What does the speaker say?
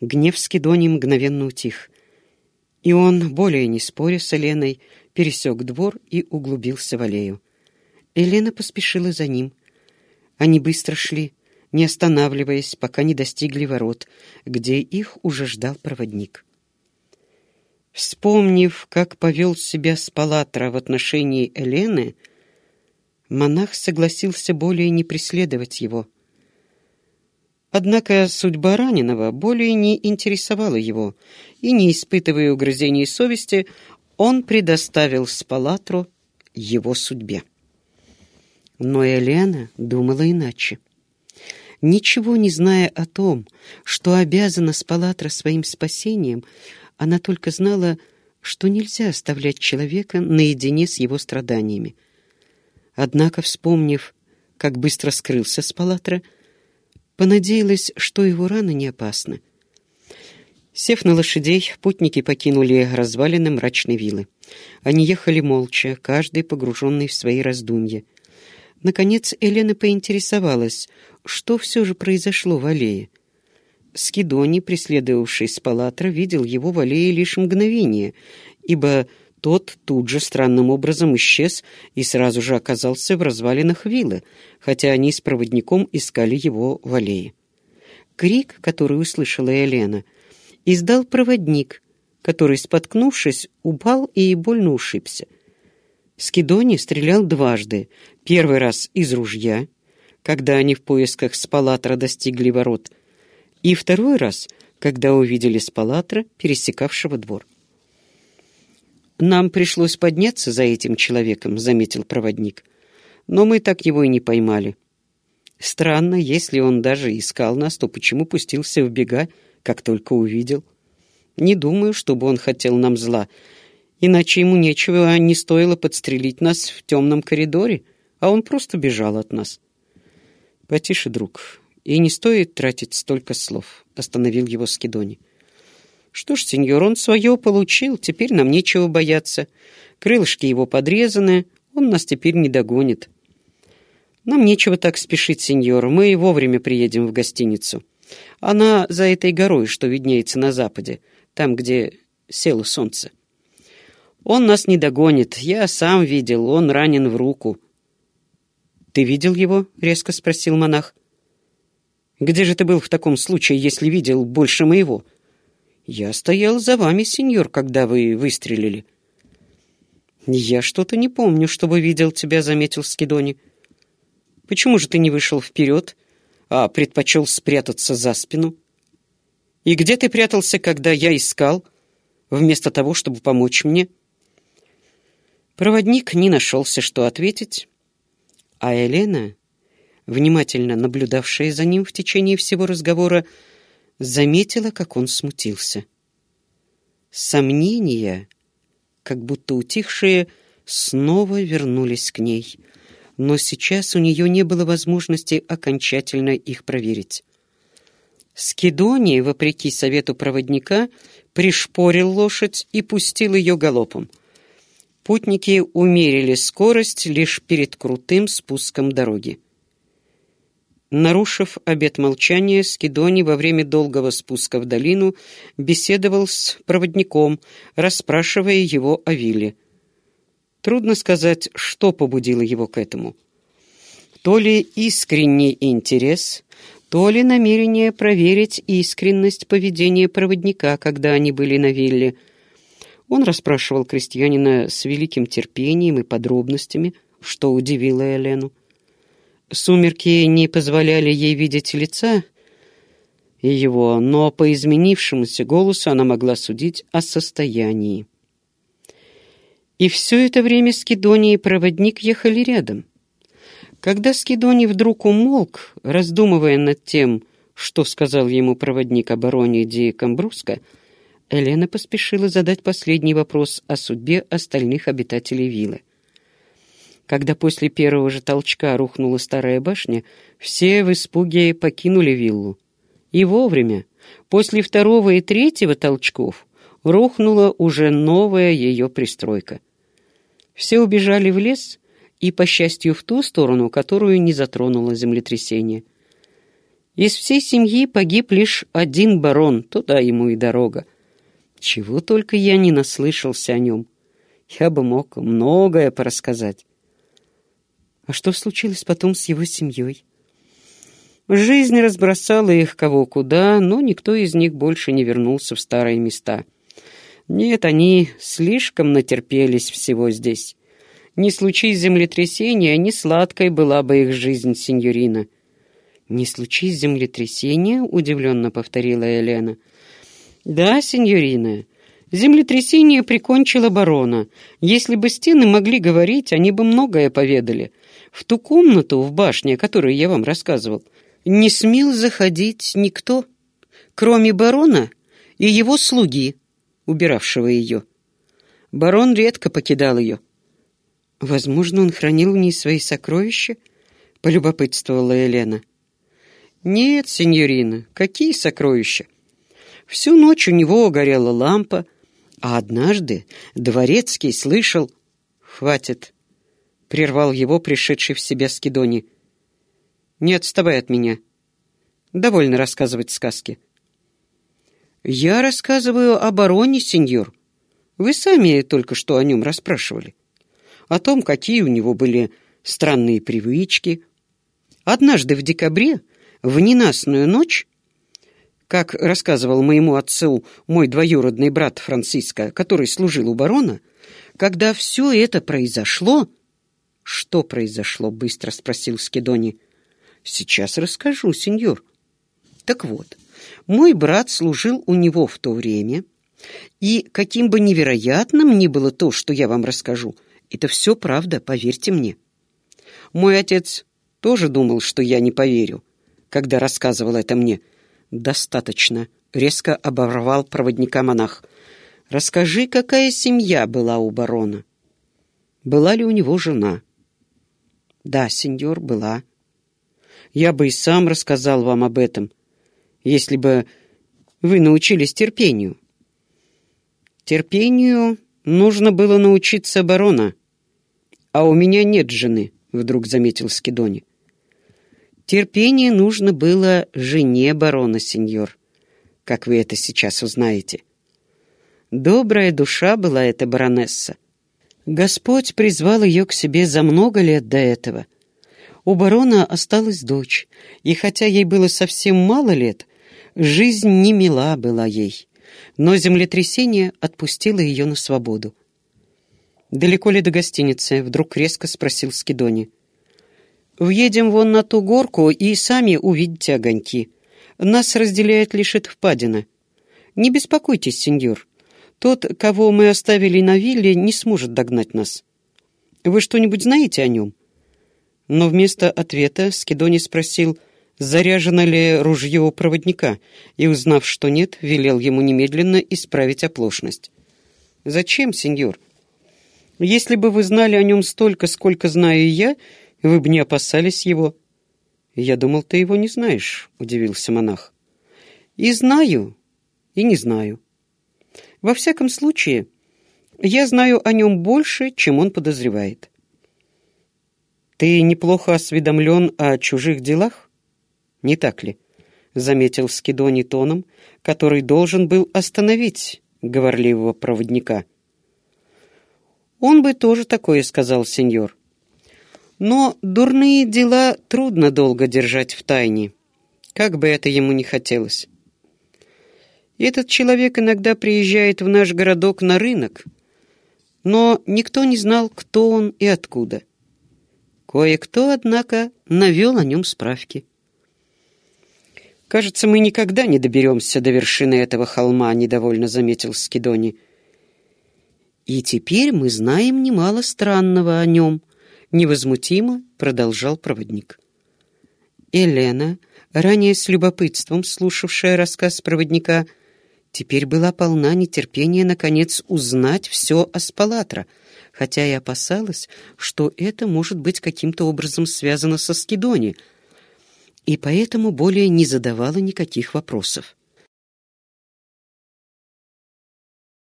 Гнев Скидони мгновенно утих, и он, более не споря с Еленой, пересек двор и углубился в аллею. Елена поспешила за ним. Они быстро шли, не останавливаясь, пока не достигли ворот, где их уже ждал проводник. Вспомнив, как повел себя Спалатра в отношении Елены, монах согласился более не преследовать его. Однако судьба раненого более не интересовала его, и, не испытывая угрызений совести, он предоставил Спалатру его судьбе. Но Елена думала иначе. Ничего не зная о том, что обязана Спалатра своим спасением, она только знала, что нельзя оставлять человека наедине с его страданиями. Однако, вспомнив, как быстро скрылся Спалатра, понадеялась, что его раны не опасны. Сев на лошадей, путники покинули развалины мрачной виллы. Они ехали молча, каждый погруженный в свои раздумья. Наконец Елена поинтересовалась, что все же произошло в аллее. Скидони, преследовавший Спалатра, видел его в аллее лишь мгновение, ибо тот тут же странным образом исчез и сразу же оказался в развалинах виллы, хотя они с проводником искали его в аллее. Крик, который услышала Елена, издал проводник, который, споткнувшись, упал и больно ушибся. Скидони стрелял дважды, первый раз из ружья, когда они в поисках Спалатра достигли ворот, и второй раз, когда увидели Спалатра, пересекавшего двор. «Нам пришлось подняться за этим человеком», — заметил проводник. «Но мы так его и не поймали. Странно, если он даже искал нас, то почему пустился в бега, как только увидел? Не думаю, чтобы он хотел нам зла, иначе ему нечего а не стоило подстрелить нас в темном коридоре, а он просто бежал от нас». «Потише, друг, и не стоит тратить столько слов», — остановил его Скидони. «Что ж, сеньор, он свое получил, теперь нам нечего бояться. Крылышки его подрезаны, он нас теперь не догонит». «Нам нечего так спешить, сеньор, мы вовремя приедем в гостиницу. Она за этой горой, что виднеется на западе, там, где село солнце. Он нас не догонит, я сам видел, он ранен в руку». «Ты видел его?» — резко спросил монах. «Где же ты был в таком случае, если видел больше моего?» «Я стоял за вами, сеньор, когда вы выстрелили». «Я что-то не помню, чтобы видел тебя», — заметил Скидони. «Почему же ты не вышел вперед, а предпочел спрятаться за спину? И где ты прятался, когда я искал, вместо того, чтобы помочь мне?» Проводник не нашелся, что ответить, а Елена, внимательно наблюдавшая за ним в течение всего разговора, заметила, как он смутился. Сомнения, как будто утихшие, снова вернулись к ней, но сейчас у нее не было возможности окончательно их проверить. Скидоний, вопреки совету проводника, пришпорил лошадь и пустил ее галопом. Путники умерили скорость лишь перед крутым спуском дороги. Нарушив обет молчания, Скидони во время долгого спуска в долину беседовал с проводником, расспрашивая его о вилле. Трудно сказать, что побудило его к этому. То ли искренний интерес, то ли намерение проверить искренность поведения проводника, когда они были на вилле – он расспрашивал крестьянина с великим терпением и подробностями, что удивило Елену. Сумерки не позволяли ей видеть лица его, но по изменившемуся голосу она могла судить о состоянии. И все это время Скидоний и проводник ехали рядом. Когда Скидоний вдруг умолк, раздумывая над тем, что сказал ему проводник обороне Ди Камбруска, Елена поспешила задать последний вопрос о судьбе остальных обитателей виллы. Когда после первого же толчка рухнула старая башня, все в испуге покинули виллу. И вовремя, после второго и третьего толчков, рухнула уже новая ее пристройка. Все убежали в лес и, по счастью, в ту сторону, которую не затронуло землетрясение. Из всей семьи погиб лишь один барон, туда ему и дорога. Чего только я не наслышался о нем. Я бы мог многое порассказать. А что случилось потом с его семьей? Жизнь разбросала их кого куда, но никто из них больше не вернулся в старые места. Нет, они слишком натерпелись всего здесь. Не случись землетрясения, не сладкой была бы их жизнь, сеньорина. «Не случись землетрясения?» — удивленно повторила Елена. «Да, сеньорина, землетрясение прикончило барона. Если бы стены могли говорить, они бы многое поведали. В ту комнату в башне, о которой я вам рассказывал, не смел заходить никто, кроме барона и его слуги, убиравшего ее. Барон редко покидал ее. «Возможно, он хранил в ней свои сокровища?» — полюбопытствовала Елена. «Нет, сеньорина, какие сокровища? Всю ночь у него горела лампа, а однажды дворецкий слышал... Хватит, — прервал его пришедший в себя Скидони. «Не отставай от меня. Довольно рассказывать сказки». «Я рассказываю о бароне, сеньор. Вы сами только что о нем расспрашивали. О том, какие у него были странные привычки. Однажды в декабре, в ненастную ночь, как рассказывал моему отцу мой двоюродный брат Франциско, который служил у барона, когда все это произошло, «Что произошло?» — быстро спросил Скидони. «Сейчас расскажу, сеньор». «Так вот, мой брат служил у него в то время, и каким бы невероятным ни было то, что я вам расскажу, это все правда, поверьте мне. Мой отец тоже думал, что я не поверю, когда рассказывал это мне. Достаточно, резко оборвал проводника монах. Расскажи, какая семья была у барона? Была ли у него жена? Да, сеньор, была. Я бы и сам рассказал вам об этом, если бы вы научились терпению. Терпению нужно было научиться барона, а у меня нет жены, вдруг заметил Скидони. Терпение нужно было жене барона, сеньор, как вы это сейчас узнаете. Добрая душа была эта баронесса. Господь призвал ее к себе за много лет до этого. У барона осталась дочь, и хотя ей было совсем мало лет, жизнь не мила была ей, но землетрясение отпустило ее на свободу. «Далеко ли до гостиницы?» — вдруг резко спросил Скидони. «Въедем вон на ту горку и сами увидите огоньки. Нас разделяет лишь эта впадина. Не беспокойтесь, сеньор. Тот, кого мы оставили на вилле, не сможет догнать нас. Вы что-нибудь знаете о нем?» Но вместо ответа Скидони спросил, заряжено ли ружье у проводника, и, узнав, что нет, велел ему немедленно исправить оплошность. «Зачем, сеньор? Если бы вы знали о нем столько, сколько знаю я, вы бы не опасались его». «Я думал, ты его не знаешь», — удивился монах. «И знаю, и не знаю». Во всяком случае, я знаю о нем больше, чем он подозревает. Ты неплохо осведомлен о чужих делах? Не так ли? Заметил Скидони тоном, который должен был остановить говорливого проводника. Он бы тоже такое сказал, сеньор. Но дурные дела трудно долго держать в тайне, как бы это ему не хотелось. Этот человек иногда приезжает в наш городок на рынок, но никто не знал, кто он и откуда. Кое-кто, однако, навел о нем справки. «Кажется, мы никогда не доберемся до вершины этого холма», — недовольно заметил Скидони. «И теперь мы знаем немало странного о нем», — невозмутимо продолжал проводник. Елена, ранее с любопытством слушавшая рассказ проводника, — теперь была полна нетерпения, наконец, узнать все о Спалатра, хотя и опасалась, что это может быть каким-то образом связано со Скидони, и поэтому более не задавала никаких вопросов.